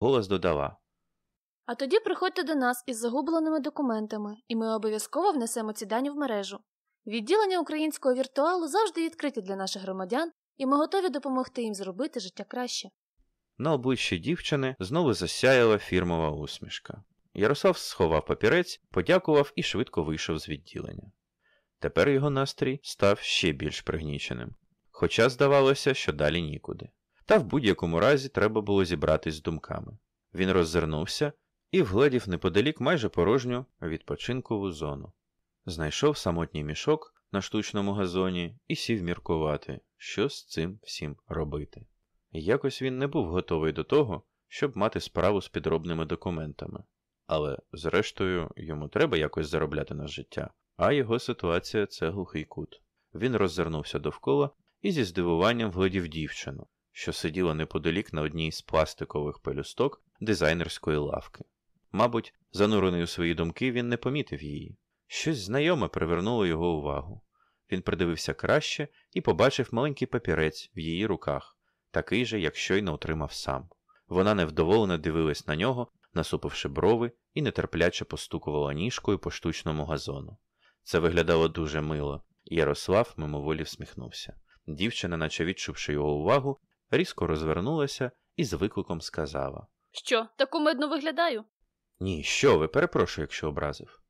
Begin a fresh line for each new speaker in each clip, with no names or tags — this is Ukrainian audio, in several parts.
голос додала.
А тоді приходьте до нас із загубленими документами, і ми обов'язково внесемо ці дані в мережу. Відділення українського віртуалу завжди відкриті для наших громадян, і ми готові допомогти їм зробити життя краще.
На обличчі дівчини знову засяяла фірмова усмішка. Ярослав сховав папірець, подякував і швидко вийшов з відділення. Тепер його настрій став ще більш пригніченим, хоча здавалося, що далі нікуди. Та в будь-якому разі треба було зібратись з думками. Він роззирнувся і вгледів неподалік майже порожню відпочинкову зону. Знайшов самотній мішок на штучному газоні і сів міркувати, що з цим всім робити. Якось він не був готовий до того, щоб мати справу з підробними документами. Але, зрештою, йому треба якось заробляти на життя, а його ситуація це глухий кут. Він роззирнувся довкола і зі здивуванням вгледів дівчину, що сиділа неподалік на одній з пластикових пелюсток дизайнерської лавки. Мабуть, занурений у свої думки, він не помітив її. Щось знайоме привернуло його увагу. Він придивився краще і побачив маленький папірець в її руках, такий же, як щойно отримав сам. Вона невдоволено дивилась на нього, насупивши брови, і нетерпляче постукувала ніжкою по штучному газону. Це виглядало дуже мило, Ярослав мимоволі всміхнувся. Дівчина, наче відчувши його увагу, різко розвернулася і з викликом сказала:
Що, так кумедно виглядаю?
Ні, що ви, перепрошую, якщо образив.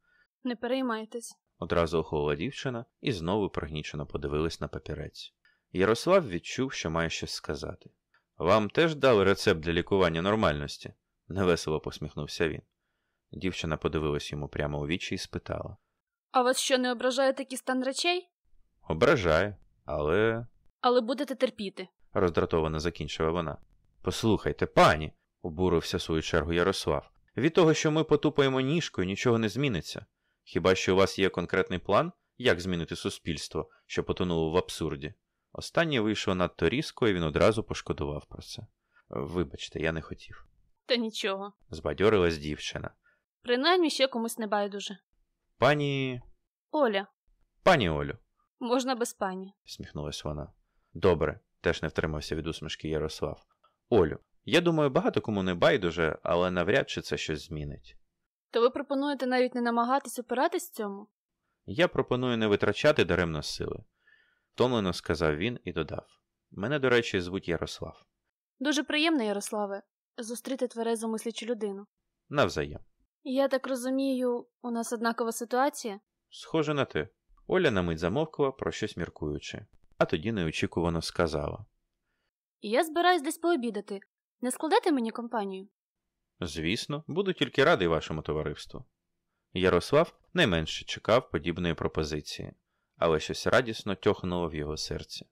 Не переймайтесь.
Одразу охолола дівчина і знову пригнічено подивилась на папірець. Ярослав відчув, що має щось сказати. Вам теж дали рецепт для лікування нормальності? невесело посміхнувся він. Дівчина подивилась йому прямо у вічі і спитала:
А вас що не ображає такий стан речей?
Ображає, але.
Але будете терпіти.
Роздратовано закінчила вона. Послухайте, пані, обурився в свою чергу Ярослав. Від того, що ми потупаємо ніжкою, нічого не зміниться. Хіба що у вас є конкретний план, як змінити суспільство, що потонуло в абсурді? Останнє вийшло надто різко, і він одразу пошкодував про це. Вибачте, я не хотів.
Та нічого.
Збадьорилась дівчина.
Принаймні ще комусь не байдуже.
Пані.
Оля,
Пані Олю,
можна без пані.
всміхнулась вона. Добре, теж не втримався від усмішки Ярослав. Олю, я думаю, багато кому не байдуже, але навряд чи це щось змінить.
То ви пропонуєте навіть не намагатись опиратись цьому?
Я пропоную не витрачати даремно сили, втомлено сказав він і додав. Мене, до речі, звуть Ярослав.
Дуже приємно, Ярославе, зустріти тверезу мислячу людину.
Навзаєм.
Я так розумію, у нас однакова ситуація?
Схоже на те. Оля на мить замовкла, про щось міркуючи, а тоді неочікувано сказала.
Я збираюсь десь пообідати. Не складете мені компанію?
Звісно, буду тільки радий вашому товариству. Ярослав найменше чекав подібної пропозиції, але щось радісно тьохнуло в його серці.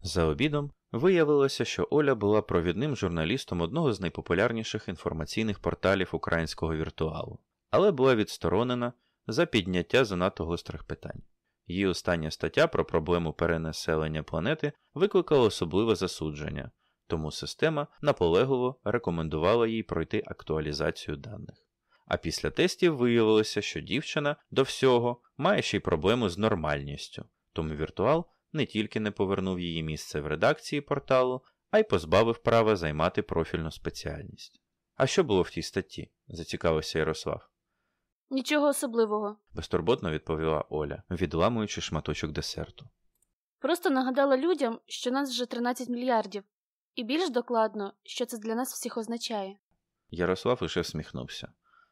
За обідом виявилося, що Оля була провідним журналістом одного з найпопулярніших інформаційних порталів українського віртуалу, але була відсторонена за підняття занадто гострих питань. Її остання стаття про проблему перенаселення планети викликала особливе засудження, тому система наполегливо рекомендувала їй пройти актуалізацію даних. А після тестів виявилося, що дівчина до всього має ще й проблему з нормальністю, тому віртуал не тільки не повернув її місце в редакції порталу, а й позбавив права займати профільну спеціальність. А що було в тій статті? зацікавився Ярослав.
Нічого особливого.
Безтурботно відповіла Оля, відламуючи шматочок десерту.
Просто нагадала людям, що нас вже 13 мільярдів, і більш докладно, що це для нас всіх означає.
Ярослав лише всміхнувся.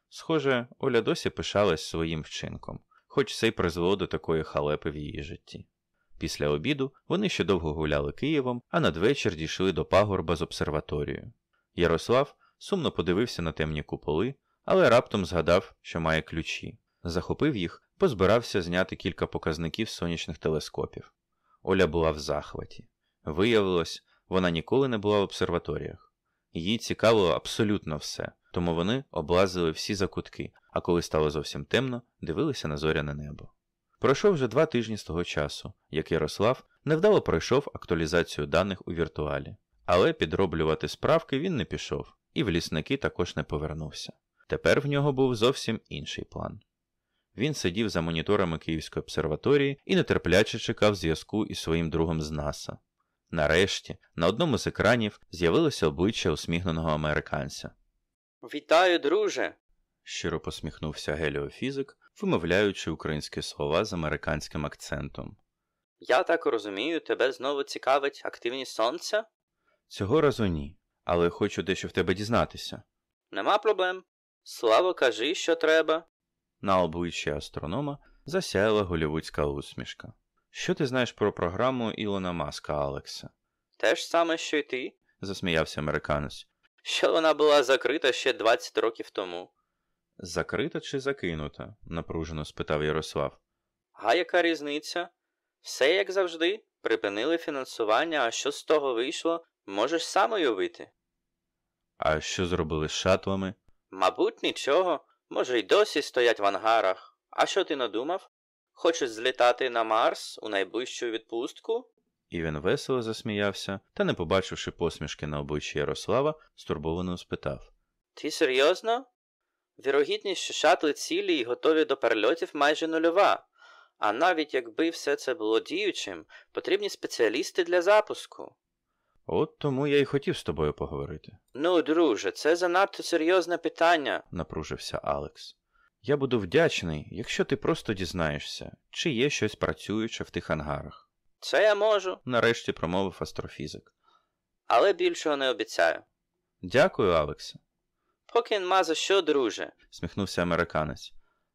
Схоже, Оля досі пишалась своїм вчинком, хоч це й призвело до такої халепи в її житті. Після обіду вони ще довго гуляли Києвом, а надвечір дійшли до пагорба з обсерваторією. Ярослав сумно подивився на темні куполи, але раптом згадав, що має ключі. Захопив їх, позбирався зняти кілька показників сонячних телескопів. Оля була в захваті. Виявилось, вона ніколи не була в обсерваторіях. Її цікавило абсолютно все, тому вони облазили всі закутки, а коли стало зовсім темно, дивилися на зоряне небо. Пройшов вже два тижні з того часу, як Ярослав невдало пройшов актуалізацію даних у віртуалі, але підроблювати справки він не пішов, і в лісники також не повернувся. Тепер в нього був зовсім інший план. Він сидів за моніторами Київської обсерваторії і нетерпляче чекав зв'язку із своїм другом з НАСА. Нарешті, на одному з екранів з'явилося обличчя усміхненого американця.
Вітаю, друже.
щиро посміхнувся геліофізик, вимовляючи українські слова з американським акцентом.
Я так розумію, тебе знову цікавить активність сонця?
Цього разу ні, але хочу дещо в тебе дізнатися.
Нема проблем. Славо, кажи, що треба.
На обличчі астронома засяяла голівудська усмішка. Що ти знаєш про програму Ілона Маска, Алекса?
Те ж саме, що й ти,
засміявся американець.
що вона була закрита ще 20 років тому.
Закрита чи закинута? напружено спитав Ярослав.
А яка різниця? Все як завжди, припинили фінансування, а що з того вийшло, можеш сам уявити.
А що зробили з шатлами?
Мабуть, нічого, може й досі стоять в ангарах. А що ти надумав? Хочеш злітати на Марс у найближчу відпустку?
І він весело засміявся, та, не побачивши посмішки на обличчі Ярослава, стурбовано спитав
Ти серйозно? Вірогідність, що шатли цілі і готові до перельотів майже нульова. А навіть якби все це було діючим, потрібні спеціалісти для запуску.
От тому я й хотів з тобою поговорити,
Ну, друже, це занадто серйозне питання.
напружився Алекс. Я буду вдячний, якщо ти просто дізнаєшся, чи є щось працююче в тих ангарах,
Це я можу,
нарешті промовив астрофізик.
але більшого не обіцяю.
Дякую, Алексе,
Поки нема за що, друже.
сміхнувся американець.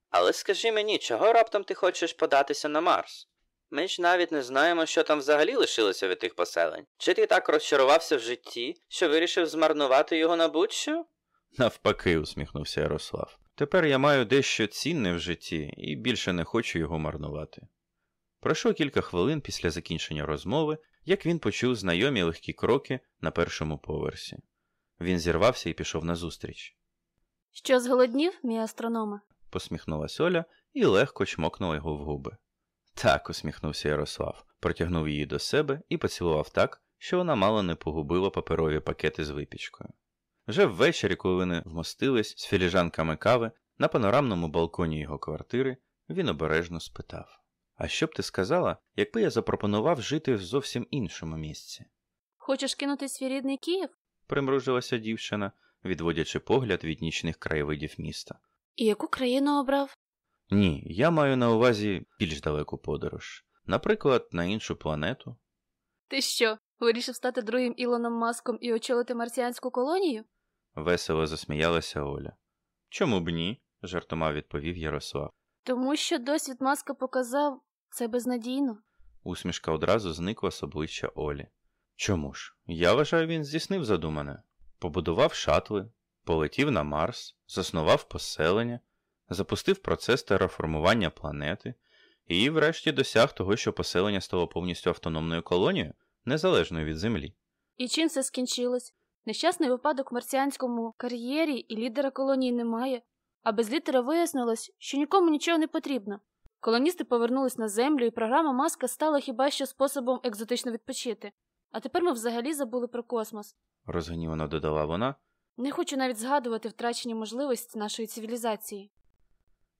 Але скажи мені, чого раптом ти хочеш податися на Марс? Ми ж навіть не знаємо, що там взагалі лишилося від тих поселень. Чи ти так розчарувався в житті, що вирішив змарнувати його на будь-що?
Навпаки, усміхнувся Ярослав. Тепер я маю дещо цінне в житті і більше не хочу його марнувати. Пройшло кілька хвилин після закінчення розмови, як він почув знайомі легкі кроки на першому поверсі. Він зірвався і пішов назустріч.
Що зголоднів, мій астрономе?
Посміхнулась Оля і легко чмокнула його в губи. Так, усміхнувся Ярослав, протягнув її до себе і поцілував так, що вона мало не погубила паперові пакети з випічкою. Вже ввечері, коли вони вмостились з філіжанками кави на панорамному балконі його квартири, він обережно спитав: А що б ти сказала, якби я запропонував жити в зовсім іншому місці?
Хочеш кинути свій рідний Київ?
примружилася дівчина, відводячи погляд від нічних краєвидів міста.
І яку країну обрав?
Ні, я маю на увазі більш далеку подорож, наприклад, на іншу планету.
Ти що, вирішив стати другим Ілоном Маском і очолити марсіанську колонію?
Весело засміялася Оля. Чому б ні? жартома відповів Ярослав.
Тому що досвід Маска показав це безнадійно.
Усмішка одразу зникла з обличчя Олі. Чому ж? Я вважаю, він здійснив задумане. Побудував шатли, полетів на Марс, заснував поселення, запустив процес тераформування планети і, врешті, досяг того, що поселення стало повністю автономною колонією, незалежною від Землі.
І чим це скінчилось? Нещасний випадок в марсіанському кар'єрі і лідера колонії немає, а без лідера вияснилось, що нікому нічого не потрібно. Колоністи повернулись на землю, і програма Маска стала хіба що способом екзотично відпочити. А тепер ми взагалі забули про космос.
розгнівано додала вона.
Не хочу навіть згадувати втрачені можливості нашої цивілізації.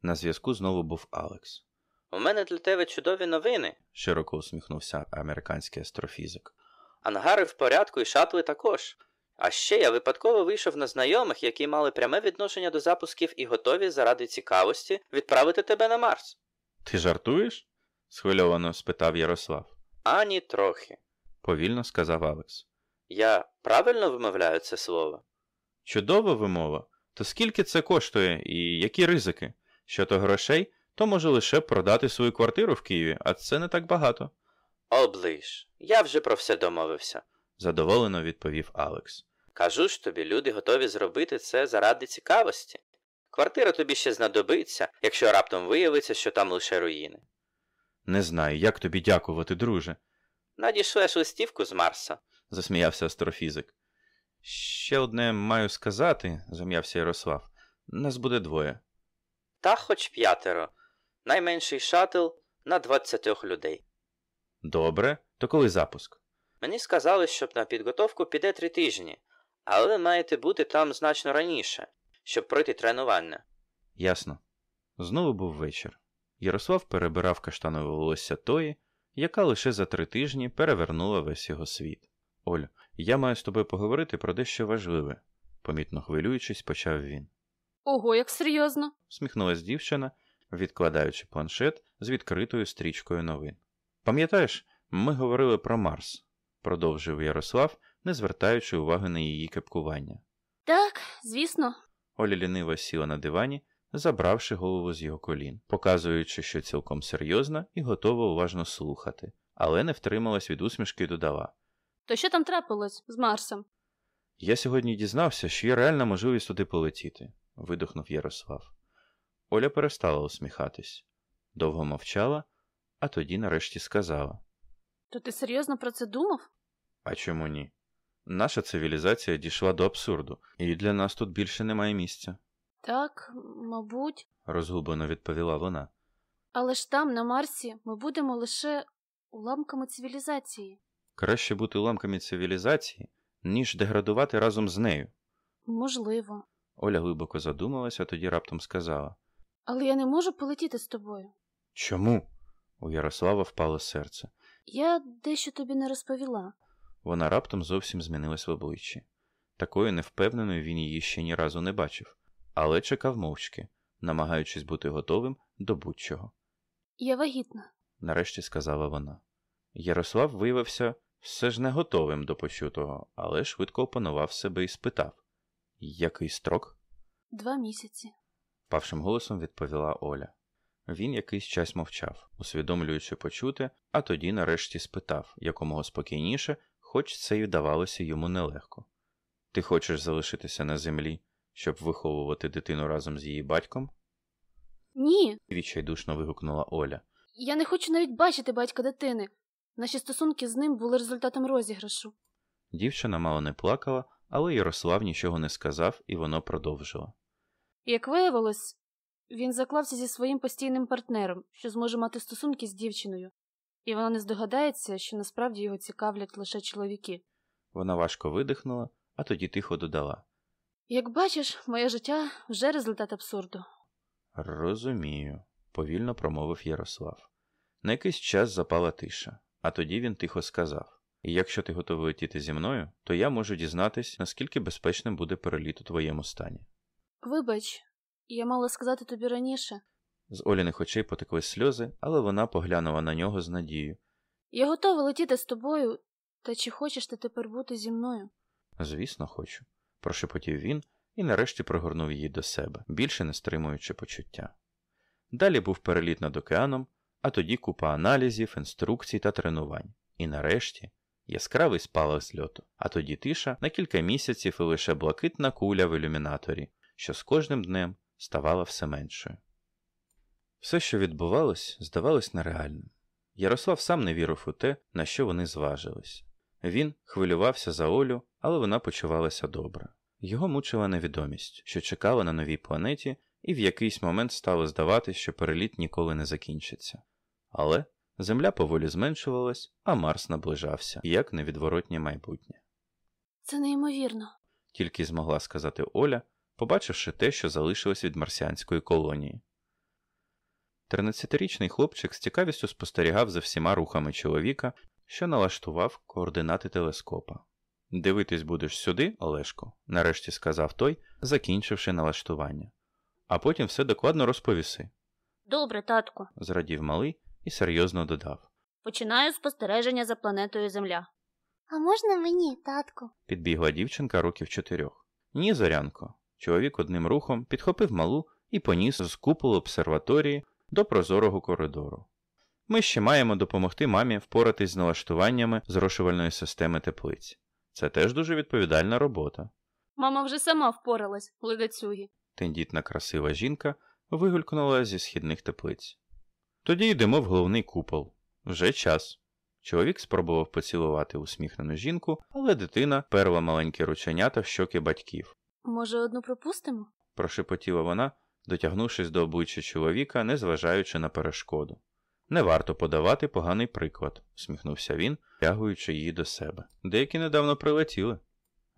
На зв'язку знову був Алекс.
У мене для тебе чудові новини.
Широко усміхнувся американський астрофізик.
Ангари в порядку і шатли також. А ще я випадково вийшов на знайомих, які мали пряме відношення до запусків і готові заради цікавості відправити тебе на Марс.
Ти жартуєш? схвильовано спитав Ярослав.
Ані трохи.
Повільно сказав Алекс.
Я правильно вимовляю це слово?
Чудова вимова. То скільки це коштує і які ризики? Щодо грошей, то може лише продати свою квартиру в Києві, а це не так багато,
Оближ, я вже про все домовився.
задоволено відповів Алекс.
Кажу ж тобі, люди готові зробити це заради цікавості. Квартира тобі ще знадобиться, якщо раптом виявиться, що там лише руїни.
Не знаю, як тобі дякувати, друже,
Надішлеш листівку з Марса.
засміявся астрофізик. Ще одне маю сказати, зам'явся Ярослав. Нас буде двоє.
Та хоч п'ятеро. Найменший шатл на 20 людей.
Добре, то коли запуск?
Мені сказали, що на підготовку піде три тижні, але ви маєте бути там значно раніше, щоб пройти тренування.
Ясно. Знову був вечір. Ярослав перебирав каштанове волосся тої, яка лише за три тижні перевернула весь його світ. Оль, я маю з тобою поговорити про дещо важливе, помітно хвилюючись, почав він.
Ого, як серйозно.
Сміхнулась дівчина, відкладаючи планшет з відкритою стрічкою новин. Пам'ятаєш, ми говорили про Марс, продовжив Ярослав, не звертаючи уваги на її кепкування.
Так, звісно.
Оля ліниво сіла на дивані, забравши голову з його колін, показуючи, що цілком серйозна і готова уважно слухати, але не втрималась від усмішки і додала.
То що там трапилось з Марсом?
Я сьогодні дізнався, що є реальна можливість туди полетіти, видихнув Ярослав. Оля перестала усміхатись, довго мовчала, а тоді нарешті сказала:
То ти серйозно про це думав?
А чому ні? Наша цивілізація дійшла до абсурду, і для нас тут більше немає місця,
Так, мабуть.
розгублено відповіла вона.
Але ж там, на Марсі, ми будемо лише уламками цивілізації.
Краще бути уламками цивілізації, ніж деградувати разом з нею.
Можливо.
Оля глибоко задумалася, тоді раптом сказала:
Але я не можу полетіти з тобою.
Чому? У Ярослава впало серце.
Я дещо тобі не розповіла.
Вона раптом зовсім змінилась в обличчі. Такою невпевненою він її ще ні разу не бачив, але чекав мовчки, намагаючись бути готовим до будь-чого.
Я вагітна.
Нарешті сказала вона. Ярослав виявився все ж не готовим до почутого, але швидко опанував себе і спитав Який строк?
Два місяці.
павшим голосом відповіла Оля. Він якийсь час мовчав, усвідомлюючи почуте, а тоді нарешті спитав якомога спокійніше, хоч це й вдавалося йому нелегко. Ти хочеш залишитися на землі, щоб виховувати дитину разом з її батьком?
Ні,
відчайдушно вигукнула Оля.
я не хочу навіть бачити батька дитини. Наші стосунки з ним були результатом розіграшу.
Дівчина мало не плакала, але Ярослав нічого не сказав, і воно продовжило.
Як виявилось, він заклався зі своїм постійним партнером, що зможе мати стосунки з дівчиною, і вона не здогадається, що насправді його цікавлять лише чоловіки.
Вона важко видихнула, а тоді тихо додала.
Як бачиш, моє життя вже результат абсурду.
Розумію, повільно промовив Ярослав. На якийсь час запала тиша, а тоді він тихо сказав: Якщо ти готовий летіти зі мною, то я можу дізнатись, наскільки безпечним буде переліт у твоєму стані.
Вибач, я мала сказати тобі раніше.
З Оліних очей потекли сльози, але вона поглянула на нього з надією.
Я готова летіти з тобою, та чи хочеш ти тепер бути зі мною?
Звісно, хочу, прошепотів він і нарешті пригорнув її до себе, більше не стримуючи почуття. Далі був переліт над океаном, а тоді купа аналізів, інструкцій та тренувань. І нарешті яскравий спалах зльоту, а тоді тиша на кілька місяців і лише блакитна куля в ілюмінаторі, що з кожним днем ставала все меншою. Все, що відбувалось, здавалось нереальним. Ярослав сам не вірив у те, на що вони зважились. Він хвилювався за Олю, але вона почувалася добре. Його мучила невідомість, що чекала на новій планеті, і в якийсь момент стало здаватись, що переліт ніколи не закінчиться. Але Земля поволі зменшувалась, а Марс наближався, як невідворотнє майбутнє.
Це неймовірно.
Тільки змогла сказати Оля, побачивши те, що залишилось від марсіанської колонії. Тринадцятирічний хлопчик з цікавістю спостерігав за всіма рухами чоловіка, що налаштував координати телескопа. Дивитись будеш сюди, Олешко, нарешті сказав той, закінчивши налаштування. А потім все докладно розповіси,
Добре, татку.
зрадів малий і серйозно додав.
Починаю спостереження за планетою Земля.
А можна мені, татку?
Підбігла дівчинка років чотирьох. Ні, зорянко. Чоловік одним рухом підхопив малу і поніс з куполу обсерваторії до прозорого коридору. Ми ще маємо допомогти мамі впоратись з налаштуваннями зрошувальної системи теплиць. Це теж дуже відповідальна робота.
Мама вже сама впоралась, ледацюги.
Тендітна красива жінка вигулькнула зі східних теплиць. Тоді йдемо в головний купол. Вже час. Чоловік спробував поцілувати усміхнену жінку, але дитина перла маленькі рученята в щоки батьків.
Може, одну пропустимо?
Прошепотіла вона, дотягнувшись до обличчя чоловіка, незважаючи на перешкоду. Не варто подавати поганий приклад, усміхнувся він, тягуючи її до себе. Деякі недавно прилетіли.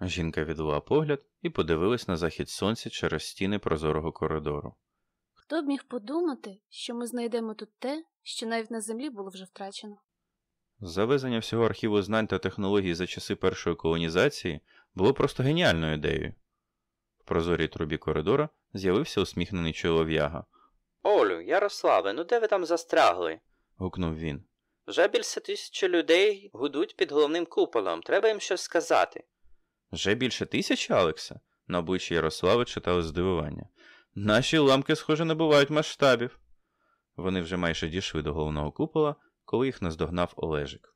Жінка відвела погляд і подивилась на захід сонця через стіни прозорого коридору.
Хто б міг подумати, що ми знайдемо тут те, що навіть на землі було вже втрачено?
Завезення всього архіву знань та технологій за часи першої колонізації було просто геніальною ідеєю. В прозорій трубі коридора з'явився усміхнений чолов'яга.
Олю, Ярославе, ну де ви там застрягли?
гукнув він.
Вже більше тисячі людей гудуть під головним куполом. Треба їм щось сказати.
Вже більше тисячі, Алекса? На обличчі Ярослави читали здивування. Наші уламки, схоже, набувають масштабів. Вони вже майже дійшли до головного купола, коли їх наздогнав Олежик.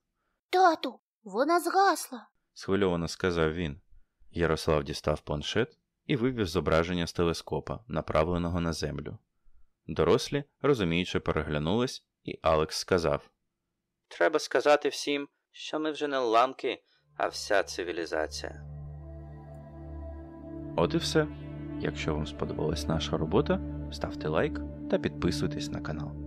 Тату, вона згасла.
схвильовано сказав він. Ярослав дістав планшет і вивів зображення з телескопа, направленого на землю. Дорослі, розуміючи, переглянулись, і Алекс сказав:
Треба сказати всім, що ми вже не ламки, а вся цивілізація.
От і все. Якщо вам сподобалась наша робота, ставте лайк та підписуйтесь на канал.